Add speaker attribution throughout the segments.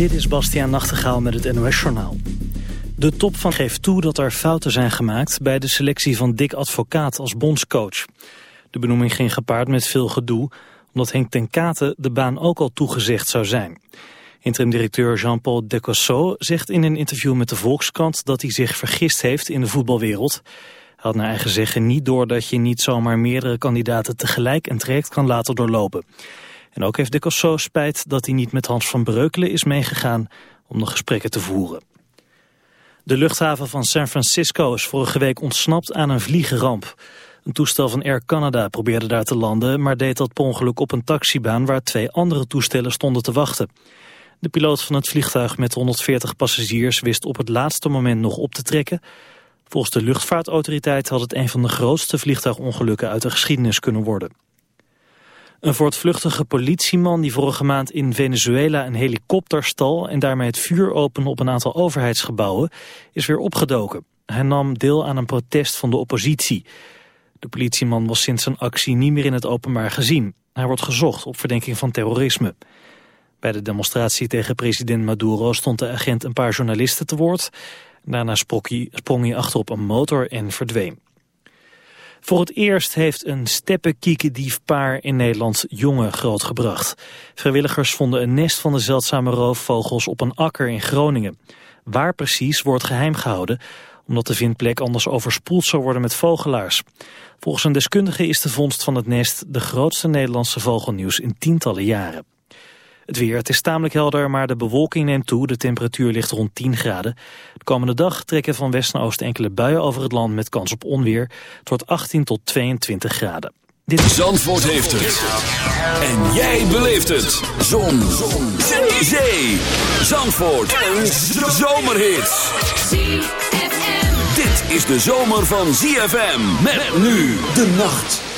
Speaker 1: Dit is Bastiaan Nachtegaal met het NOS-journaal. De top van geeft toe dat er fouten zijn gemaakt bij de selectie van Dick Advocaat als bondscoach. De benoeming ging gepaard met veel gedoe, omdat Henk ten Kate de baan ook al toegezegd zou zijn. Interim-directeur Jean-Paul Decosso zegt in een interview met de Volkskrant dat hij zich vergist heeft in de voetbalwereld. Hij had naar eigen zeggen niet door dat je niet zomaar meerdere kandidaten tegelijk een traject kan laten doorlopen. En ook heeft Decosso spijt dat hij niet met Hans van Breukelen is meegegaan om de gesprekken te voeren. De luchthaven van San Francisco is vorige week ontsnapt aan een vliegenramp. Een toestel van Air Canada probeerde daar te landen, maar deed dat per ongeluk op een taxibaan waar twee andere toestellen stonden te wachten. De piloot van het vliegtuig met 140 passagiers wist op het laatste moment nog op te trekken. Volgens de luchtvaartautoriteit had het een van de grootste vliegtuigongelukken uit de geschiedenis kunnen worden. Een voortvluchtige politieman die vorige maand in Venezuela een helikopter stal en daarmee het vuur opende op een aantal overheidsgebouwen, is weer opgedoken. Hij nam deel aan een protest van de oppositie. De politieman was sinds zijn actie niet meer in het openbaar gezien. Hij wordt gezocht op verdenking van terrorisme. Bij de demonstratie tegen president Maduro stond de agent een paar journalisten te woord. Daarna sprong hij achter op een motor en verdween. Voor het eerst heeft een steppenkiekendiefpaar in Nederland jongen grootgebracht. Vrijwilligers vonden een nest van de zeldzame roofvogels op een akker in Groningen. Waar precies wordt geheim gehouden, omdat de vindplek anders overspoeld zou worden met vogelaars. Volgens een deskundige is de vondst van het nest de grootste Nederlandse vogelnieuws in tientallen jaren. Het weer, het is tamelijk helder, maar de bewolking neemt toe. De temperatuur ligt rond 10 graden. De komende dag trekken van west naar oost enkele buien over het land met kans op onweer. Het wordt 18 tot 22 graden.
Speaker 2: Dit... Zandvoort heeft het. En jij beleeft het. Zon. Zon. Zee. Zee. Zandvoort. Een zomerhit. Dit is de zomer van ZFM. Met nu de nacht.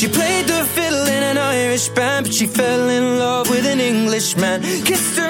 Speaker 3: She played the fiddle in an Irish band, but she fell in love with an Englishman. Kissed her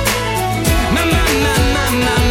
Speaker 4: My, my,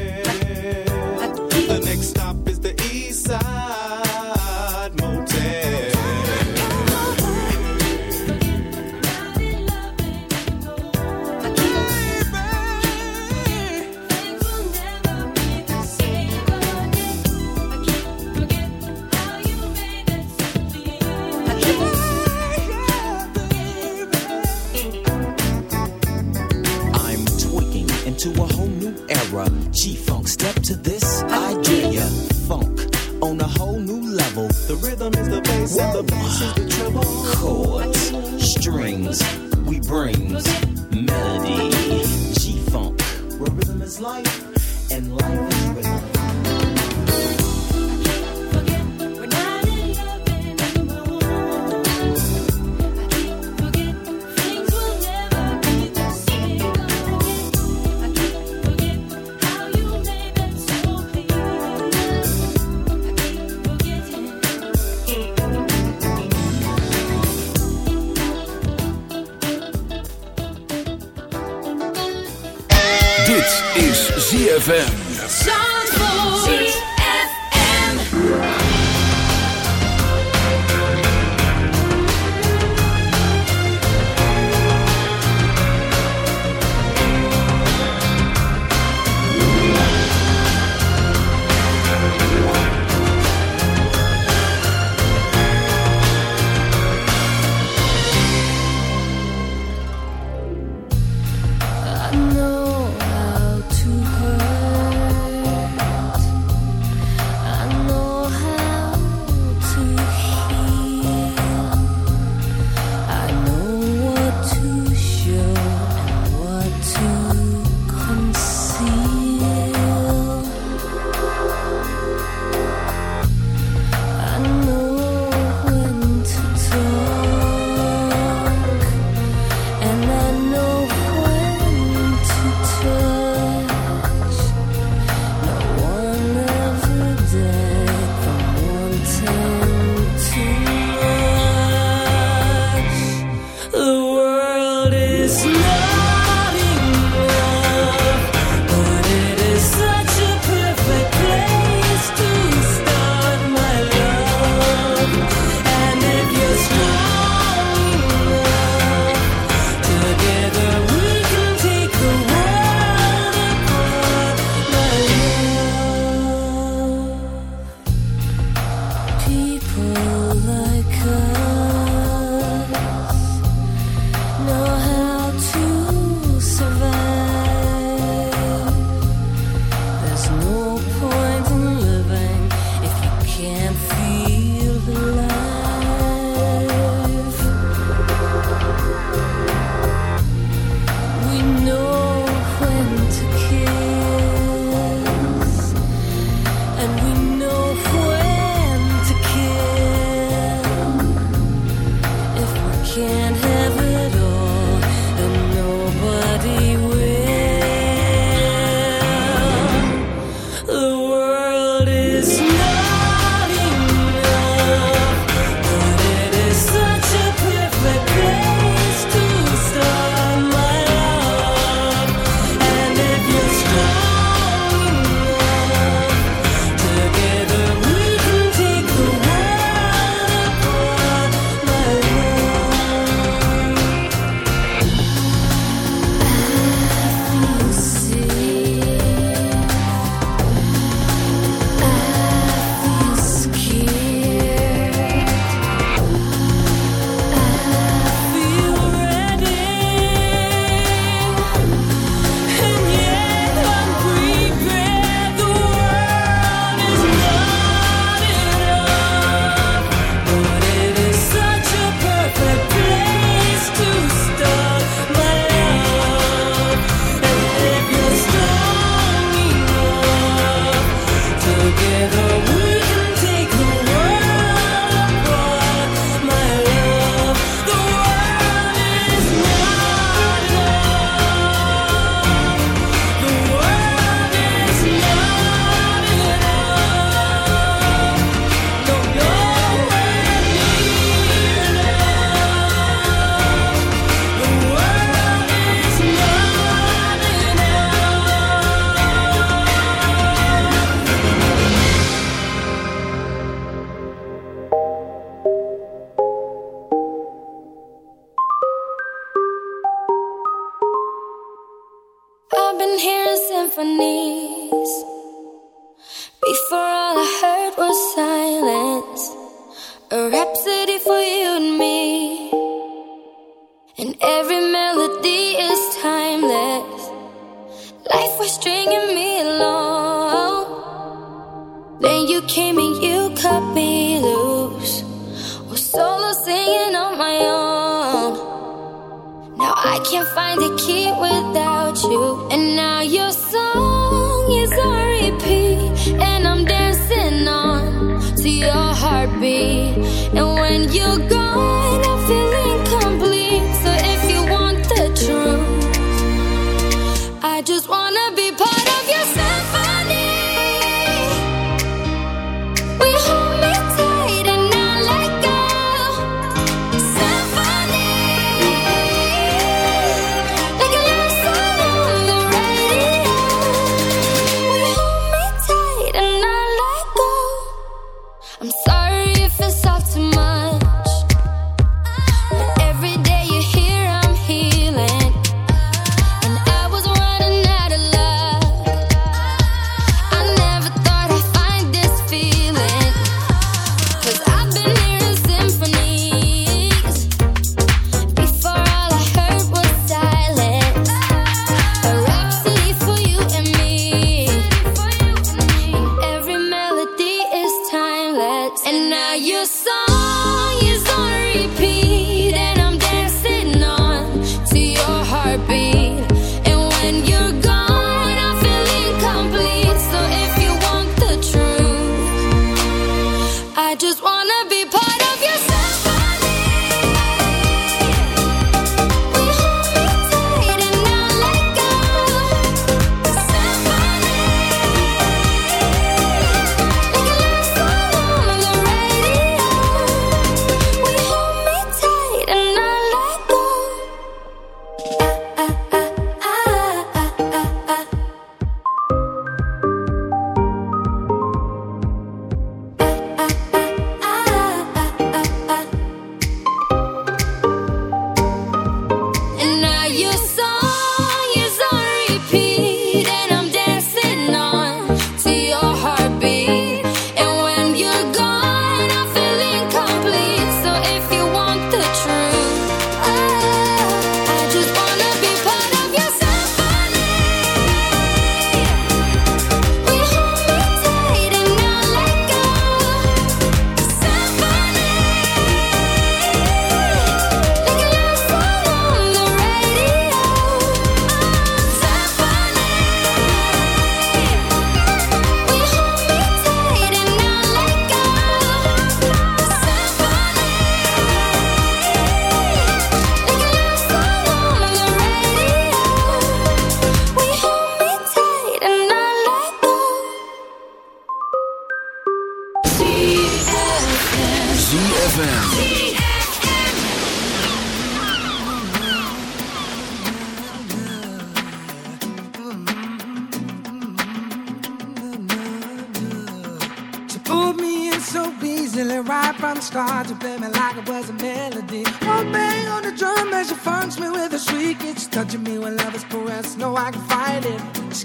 Speaker 5: Bring melody. G-Funk, where rhythm is life and life
Speaker 2: ZFM.
Speaker 6: Ah, ah,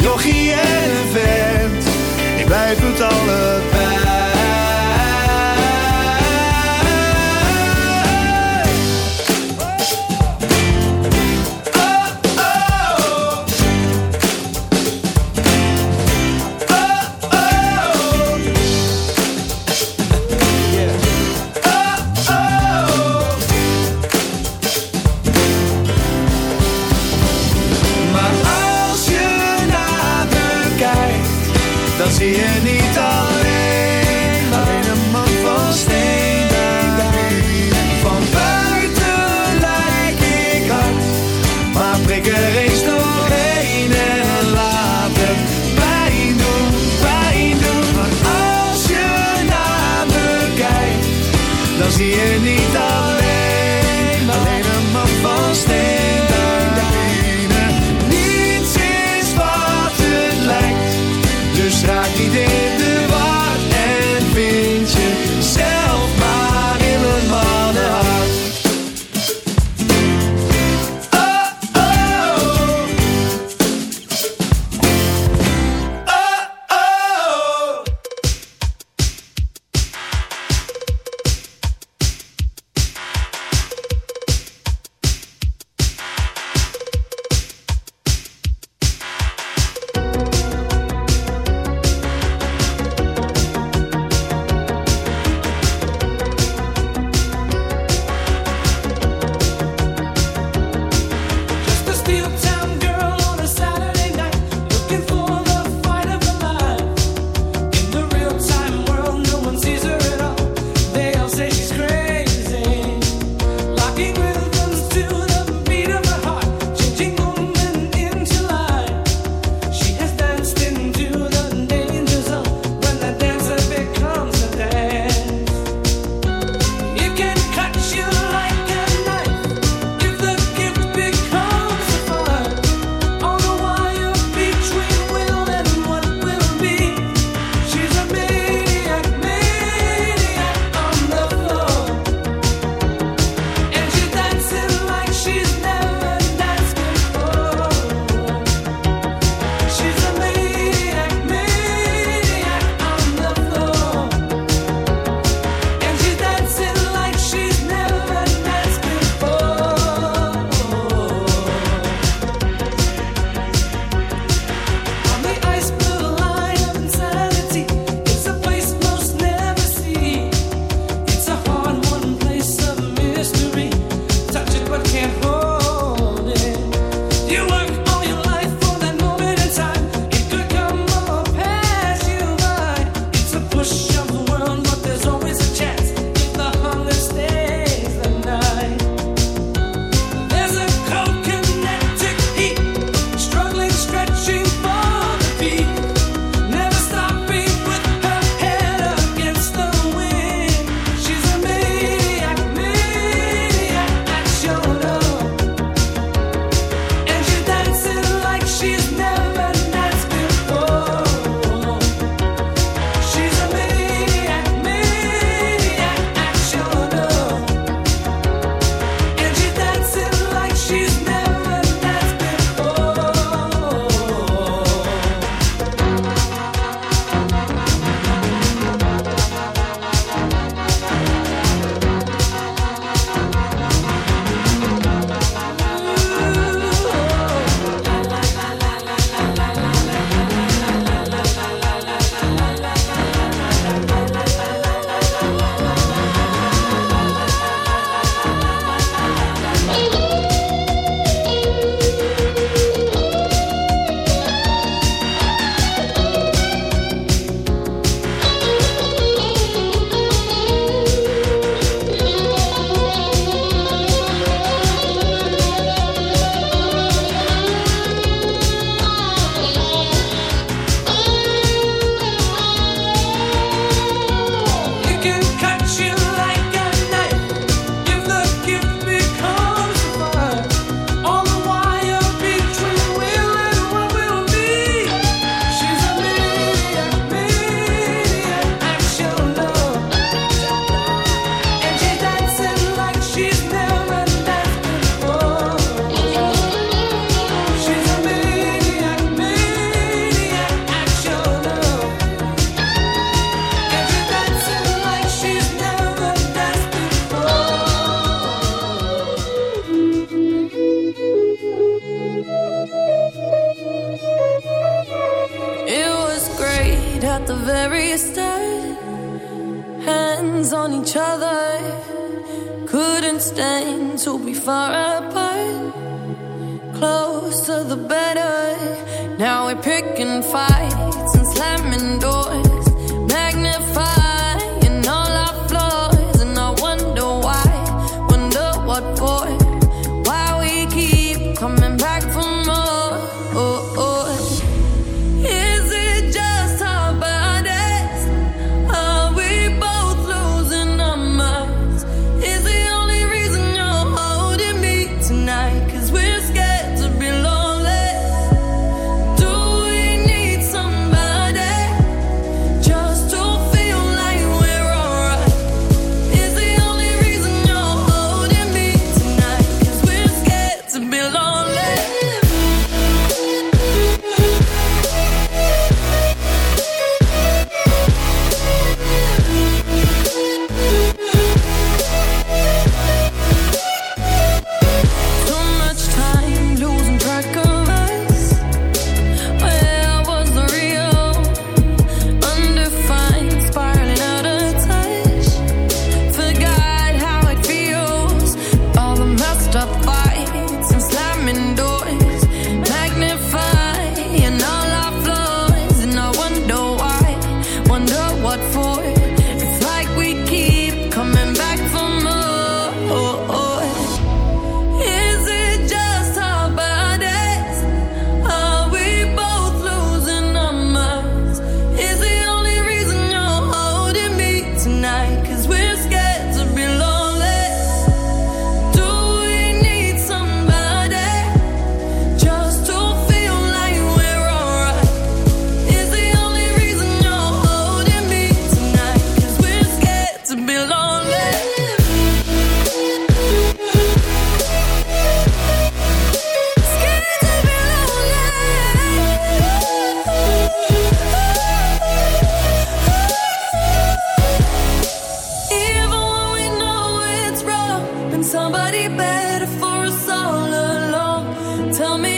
Speaker 4: jochie en een vent. Ik blijf het allebei.
Speaker 7: Tell me